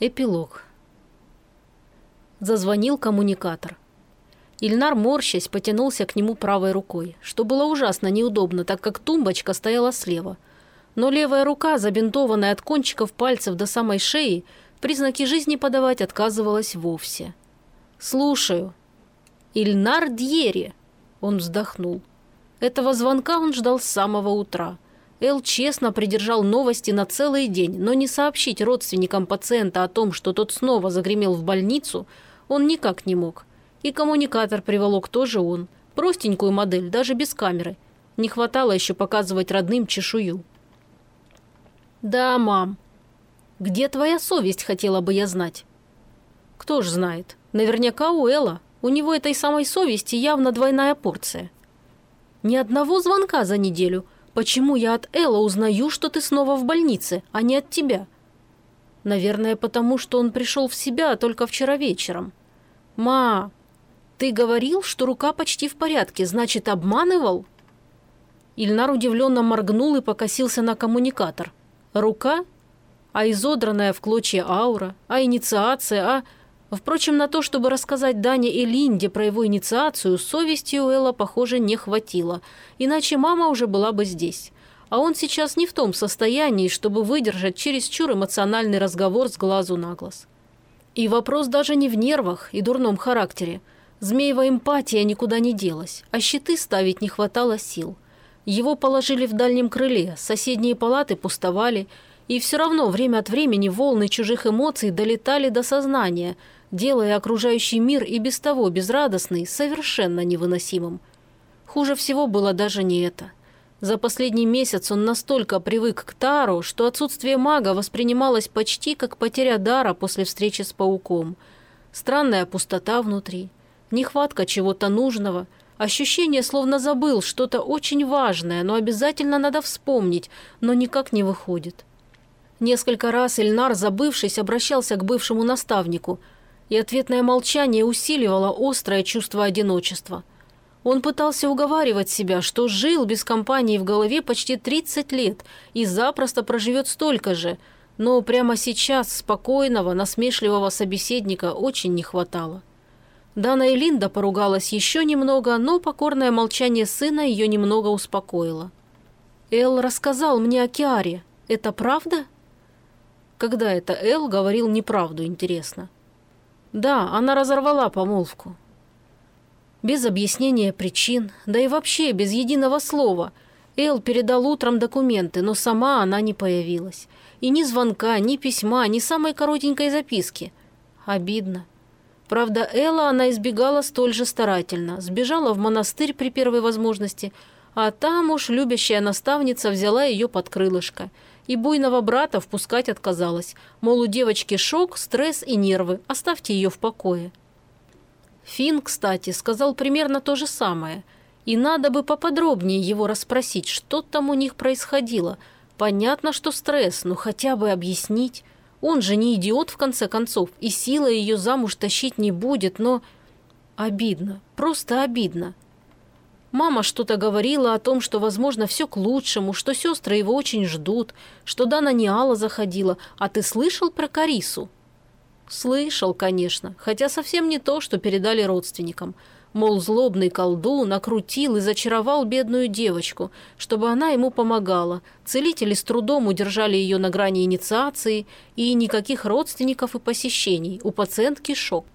Эпилог. Зазвонил коммуникатор. Ильнар, морщась, потянулся к нему правой рукой, что было ужасно неудобно, так как тумбочка стояла слева. Но левая рука, забинтованная от кончиков пальцев до самой шеи, признаки жизни подавать отказывалась вовсе. «Слушаю». «Ильнар Дьери!» Он вздохнул. Этого звонка он ждал с самого утра. Эл честно придержал новости на целый день, но не сообщить родственникам пациента о том, что тот снова загремел в больницу, он никак не мог. И коммуникатор приволок тоже он. Простенькую модель, даже без камеры. Не хватало еще показывать родным чешую. «Да, мам. Где твоя совесть, хотела бы я знать?» «Кто ж знает. Наверняка у Элла. У него этой самой совести явно двойная порция». «Ни одного звонка за неделю. Почему я от Элла узнаю, что ты снова в больнице, а не от тебя? Наверное, потому что он пришел в себя только вчера вечером. Ма, ты говорил, что рука почти в порядке, значит, обманывал? Ильнар удивленно моргнул и покосился на коммуникатор. Рука? А изодранная в клочья аура? А инициация? А... Впрочем, на то, чтобы рассказать Дане и Линде про его инициацию, совести у Элла, похоже, не хватило, иначе мама уже была бы здесь. А он сейчас не в том состоянии, чтобы выдержать чересчур эмоциональный разговор с глазу на глаз. И вопрос даже не в нервах и дурном характере. Змеева эмпатия никуда не делась, а щиты ставить не хватало сил. Его положили в дальнем крыле, соседние палаты пустовали, и все равно время от времени волны чужих эмоций долетали до сознания – делая окружающий мир и без того безрадостный совершенно невыносимым. Хуже всего было даже не это. За последний месяц он настолько привык к Тару, что отсутствие мага воспринималось почти как потеря дара после встречи с пауком. Странная пустота внутри, нехватка чего-то нужного, ощущение, словно забыл что-то очень важное, но обязательно надо вспомнить, но никак не выходит. Несколько раз Эльнар, забывшись, обращался к бывшему наставнику – и ответное молчание усиливало острое чувство одиночества. Он пытался уговаривать себя, что жил без компании в голове почти 30 лет и запросто проживет столько же, но прямо сейчас спокойного, насмешливого собеседника очень не хватало. Дана и Линда поругалась еще немного, но покорное молчание сына ее немного успокоило. «Эл рассказал мне о Киаре. Это правда?» Когда это Эл говорил неправду, интересно. Да, она разорвала помолвку. Без объяснения причин, да и вообще без единого слова. Эл передал утром документы, но сама она не появилась. И ни звонка, ни письма, ни самой коротенькой записки. Обидно. Правда, Элла она избегала столь же старательно. Сбежала в монастырь при первой возможности, а там уж любящая наставница взяла ее под крылышко – и буйного брата впускать отказалась. Мол, у девочки шок, стресс и нервы, оставьте ее в покое. Фин, кстати, сказал примерно то же самое. И надо бы поподробнее его расспросить, что там у них происходило. Понятно, что стресс, но хотя бы объяснить. Он же не идиот, в конце концов, и сила ее замуж тащить не будет, но... Обидно, просто обидно. Мама что-то говорила о том, что, возможно, все к лучшему, что сестры его очень ждут, что Дана не Алла заходила. А ты слышал про Карису? Слышал, конечно, хотя совсем не то, что передали родственникам. Мол, злобный колдун накрутил и зачаровал бедную девочку, чтобы она ему помогала. Целители с трудом удержали ее на грани инициации, и никаких родственников и посещений. У пациентки шок.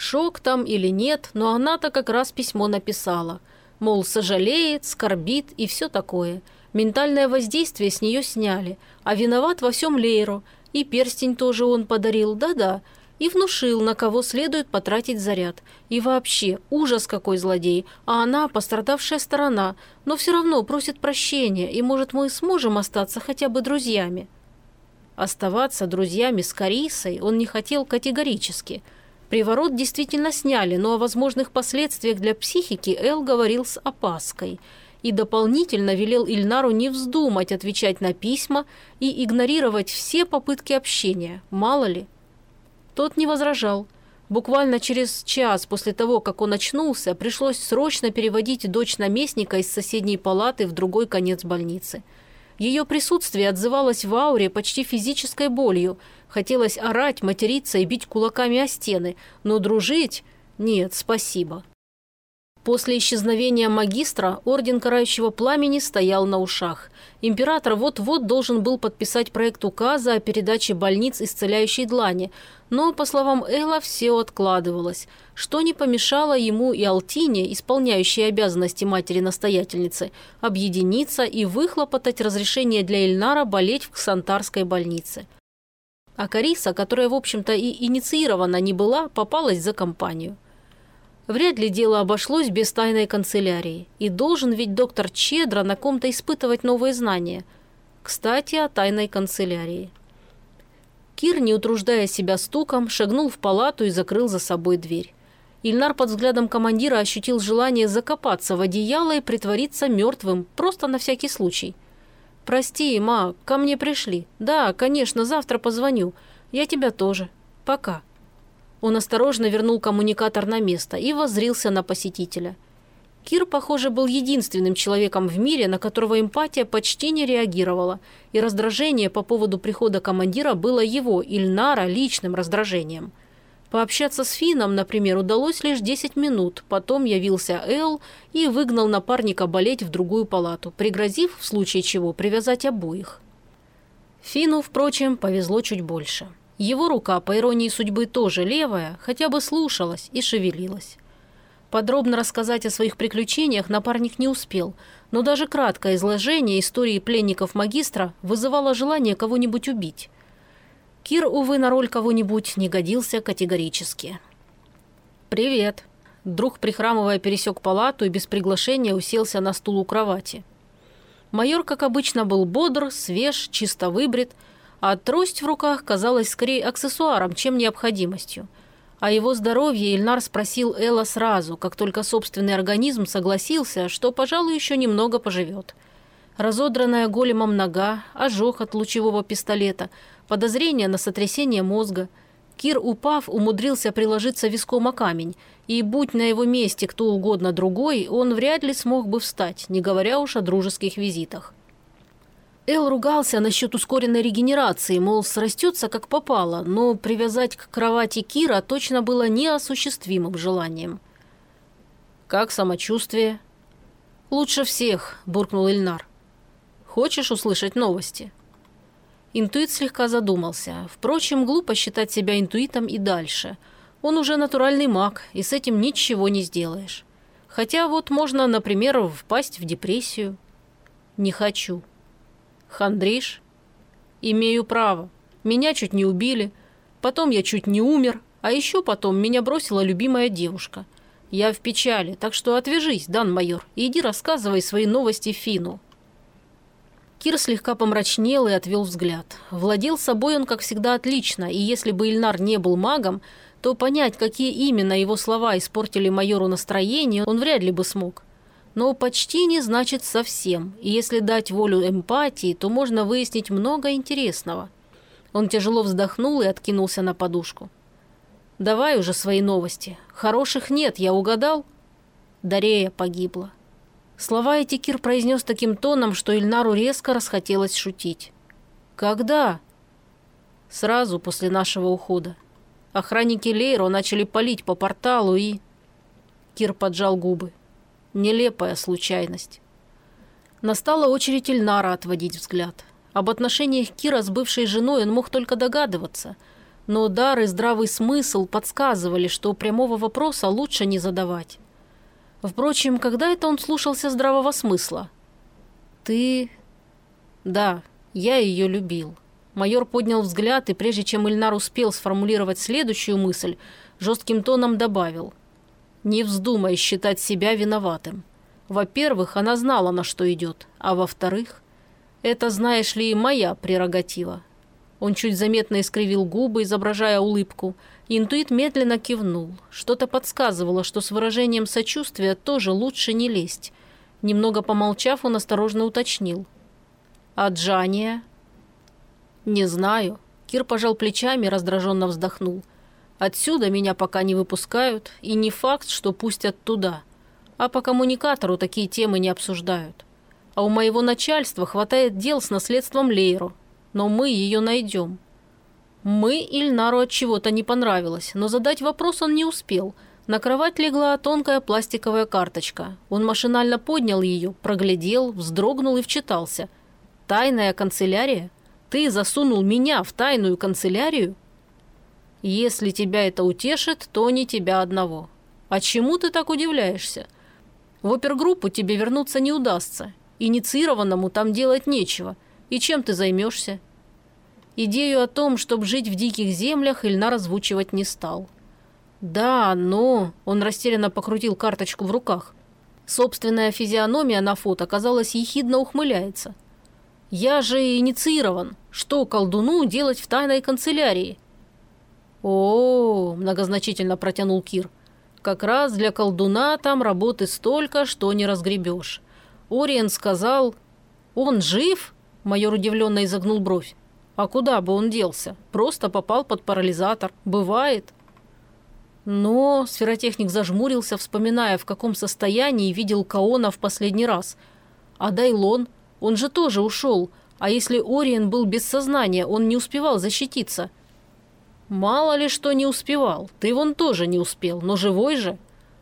Шок там или нет, но она-то как раз письмо написала. Мол, сожалеет, скорбит и все такое. Ментальное воздействие с нее сняли, а виноват во всем Лейру. И перстень тоже он подарил, да-да. И внушил, на кого следует потратить заряд. И вообще, ужас какой злодей. А она пострадавшая сторона, но все равно просит прощения, и, может, мы сможем остаться хотя бы друзьями. Оставаться друзьями с Карисой он не хотел категорически – Приворот действительно сняли, но о возможных последствиях для психики Эл говорил с опаской и дополнительно велел Ильнару не вздумать отвечать на письма и игнорировать все попытки общения, мало ли. Тот не возражал. Буквально через час после того, как он очнулся, пришлось срочно переводить дочь наместника из соседней палаты в другой конец больницы. Ее присутствие отзывалось в ауре почти физической болью. Хотелось орать, материться и бить кулаками о стены, но дружить – нет, спасибо. После исчезновения магистра Орден Карающего Пламени стоял на ушах. Император вот-вот должен был подписать проект указа о передаче больниц исцеляющей длани, но, по словам Элла, все откладывалось, что не помешало ему и Алтине, исполняющей обязанности матери-настоятельницы, объединиться и выхлопотать разрешение для Эльнара болеть в Ксантарской больнице. А Кариса, которая, в общем-то, и инициирована не была, попалась за компанию – Вряд ли дело обошлось без тайной канцелярии. И должен ведь доктор Чедро на ком-то испытывать новые знания. Кстати, о тайной канцелярии. Кир, не утруждая себя стуком, шагнул в палату и закрыл за собой дверь. Ильнар под взглядом командира ощутил желание закопаться в одеяло и притвориться мертвым, просто на всякий случай. «Прости, ма, ко мне пришли. Да, конечно, завтра позвоню. Я тебя тоже. Пока». Он осторожно вернул коммуникатор на место и воззрился на посетителя. Кир, похоже, был единственным человеком в мире, на которого эмпатия почти не реагировала, и раздражение по поводу прихода командира было его, Ильнара, личным раздражением. Пообщаться с Фином, например, удалось лишь 10 минут, потом явился Эл и выгнал напарника болеть в другую палату, пригрозив, в случае чего, привязать обоих. Фину, впрочем, повезло чуть больше. Его рука, по иронии судьбы, тоже левая, хотя бы слушалась и шевелилась. Подробно рассказать о своих приключениях напарник не успел, но даже краткое изложение истории пленников магистра вызывало желание кого-нибудь убить. Кир, увы, на роль кого-нибудь не годился категорически. «Привет». Друг, прихрамывая, пересек палату и без приглашения уселся на стул у кровати. Майор, как обычно, был бодр, свеж, чисто выбрит – а трость в руках казалась скорее аксессуаром, чем необходимостью. О его здоровье Ильнар спросил Элла сразу, как только собственный организм согласился, что, пожалуй, еще немного поживет. Разодранная големом нога, ожог от лучевого пистолета, подозрение на сотрясение мозга. Кир, упав, умудрился приложиться виском о камень, и, будь на его месте кто угодно другой, он вряд ли смог бы встать, не говоря уж о дружеских визитах. Эл ругался насчет ускоренной регенерации, мол, срастется как попало, но привязать к кровати Кира точно было неосуществимым желанием. «Как самочувствие?» «Лучше всех», – буркнул Ильнар. «Хочешь услышать новости?» Интуит слегка задумался. Впрочем, глупо считать себя интуитом и дальше. Он уже натуральный маг, и с этим ничего не сделаешь. Хотя вот можно, например, впасть в депрессию. «Не хочу», Хандришь? Имею право. Меня чуть не убили. Потом я чуть не умер. А еще потом меня бросила любимая девушка. Я в печали, так что отвяжись, Дан майор, и иди рассказывай свои новости Фину. Кир слегка помрачнел и отвел взгляд. Владел собой он, как всегда, отлично, и если бы Ильнар не был магом, то понять, какие именно его слова испортили майору настроение, он вряд ли бы смог. Но почти не значит совсем, и если дать волю эмпатии, то можно выяснить много интересного. Он тяжело вздохнул и откинулся на подушку. «Давай уже свои новости. Хороших нет, я угадал?» Дарея погибла. Слова эти Кир произнес таким тоном, что Ильнару резко расхотелось шутить. «Когда?» «Сразу после нашего ухода. Охранники Лейро начали палить по порталу и...» Кир поджал губы. Нелепая случайность. Настала очередь Ильнара отводить взгляд. Об отношениях Кира с бывшей женой он мог только догадываться, но дар и здравый смысл подсказывали, что прямого вопроса лучше не задавать. Впрочем, когда это он слушался здравого смысла? «Ты...» «Да, я ее любил». Майор поднял взгляд, и прежде чем Ильнар успел сформулировать следующую мысль, жестким тоном добавил. Не вздумай считать себя виноватым. Во-первых, она знала, на что идет, а во-вторых, это, знаешь ли, моя прерогатива. Он чуть заметно искривил губы, изображая улыбку. Интуит медленно кивнул. Что-то подсказывало, что с выражением сочувствия тоже лучше не лезть. Немного помолчав, он осторожно уточнил. «А Джания?» «Не знаю». Кир пожал плечами и раздраженно вздохнул. Отсюда меня пока не выпускают, и не факт, что пустят туда. А по коммуникатору такие темы не обсуждают. а у моего начальства хватает дел с наследством Лейру. Но мы ее найдем». Мы Ильнару от чего-то не понравилось, но задать вопрос он не успел. На кровать легла тонкая пластиковая карточка. Он машинально поднял ее, проглядел, вздрогнул и вчитался. «Тайная канцелярия? Ты засунул меня в тайную канцелярию?» «Если тебя это утешит, то не тебя одного. А чему ты так удивляешься? В опергруппу тебе вернуться не удастся. Инициированному там делать нечего. И чем ты займешься?» Идею о том, чтобы жить в диких землях, Ильнар озвучивать не стал. «Да, но...» – он растерянно покрутил карточку в руках. Собственная физиономия на фото, казалось, ехидно ухмыляется. «Я же инициирован. Что колдуну делать в тайной канцелярии?» «О, многозначительно протянул Кир. «Как раз для колдуна там работы столько, что не разгребешь». Ориен сказал... «Он жив?» – майор удивленно изогнул бровь. А куда бы он делся? Просто попал под парализатор. Бывает. Но сферотехник зажмурился, вспоминая, в каком состоянии видел Каона в последний раз. А Дайлон? Он же тоже ушел. А если Ориен был без сознания, он не успевал защититься? Мало ли что не успевал. Ты вон тоже не успел, но живой же.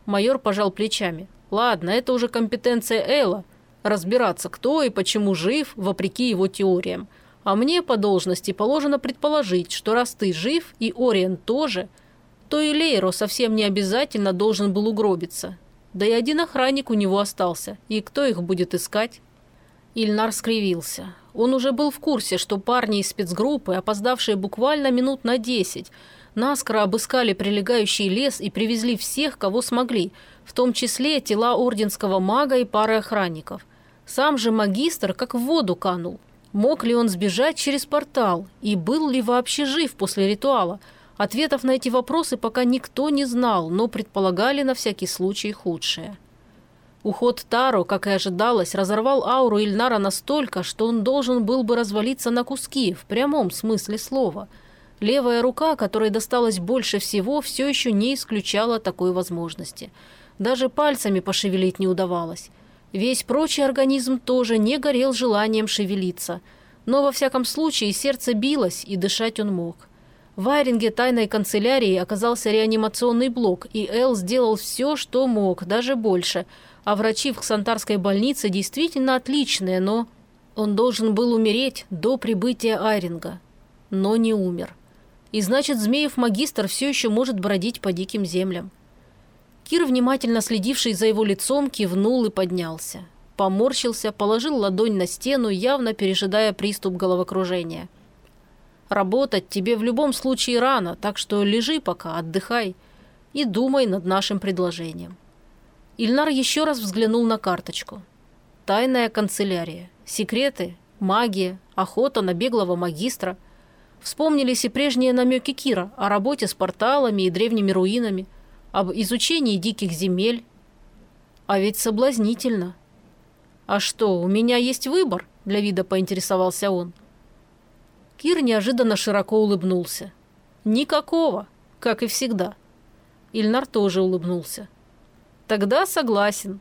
Майор пожал плечами. Ладно, это уже компетенция Элла. Разбираться, кто и почему жив, вопреки его теориям. А мне по должности положено предположить, что раз ты жив и Ориен тоже, то и Лейро совсем не обязательно должен был угробиться. Да и один охранник у него остался. И кто их будет искать? Ильнар скривился. Он уже был в курсе, что парни из спецгруппы, опоздавшие буквально минут на десять, наскоро обыскали прилегающий лес и привезли всех, кого смогли, в том числе тела орденского мага и пары охранников. Сам же магистр как в воду канул. Мог ли он сбежать через портал? И был ли вообще жив после ритуала? Ответов на эти вопросы пока никто не знал, но предполагали на всякий случай худшее. Уход Таро, как и ожидалось, разорвал ауру Ильнара настолько, что он должен был бы развалиться на куски, в прямом смысле слова. Левая рука, которой досталось больше всего, все еще не исключала такой возможности. Даже пальцами пошевелить не удавалось. Весь прочий организм тоже не горел желанием шевелиться, но во всяком случае сердце билось, и дышать он мог. В Айринге тайной канцелярии оказался реанимационный блок, и Эл сделал все, что мог, даже больше. А врачи в Ксантарской больнице действительно отличные, но... Он должен был умереть до прибытия Айринга. Но не умер. И значит, Змеев-магистр все еще может бродить по диким землям. Кир, внимательно следивший за его лицом, кивнул и поднялся. Поморщился, положил ладонь на стену, явно пережидая приступ головокружения. «Работать тебе в любом случае рано, так что лежи пока, отдыхай и думай над нашим предложением». Ильнар еще раз взглянул на карточку. «Тайная канцелярия. Секреты, магия, охота на беглого магистра». Вспомнились и прежние намеки Кира о работе с порталами и древними руинами – об изучении диких земель. А ведь соблазнительно. А что, у меня есть выбор? Для вида поинтересовался он. Кир неожиданно широко улыбнулся. Никакого, как и всегда. Ильнар тоже улыбнулся. Тогда согласен.